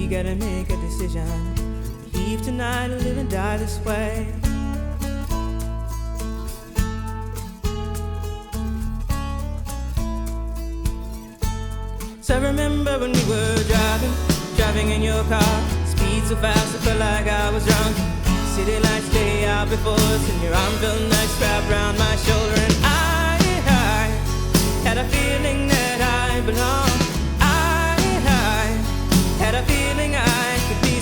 We gotta make a decision. Leave tonight or live and die this way. So I remember when we were driving, driving in your car. Speed so fast, I felt like I was drunk. City lights lay out before us, and your arm felt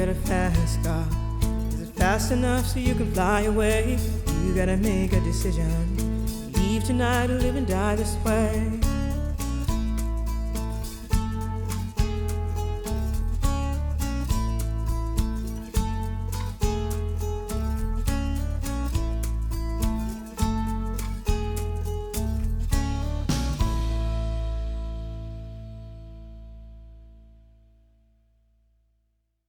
You got a fast car. Is it fast enough so you can fly away? You gotta make a decision. Leave tonight or live and die this way.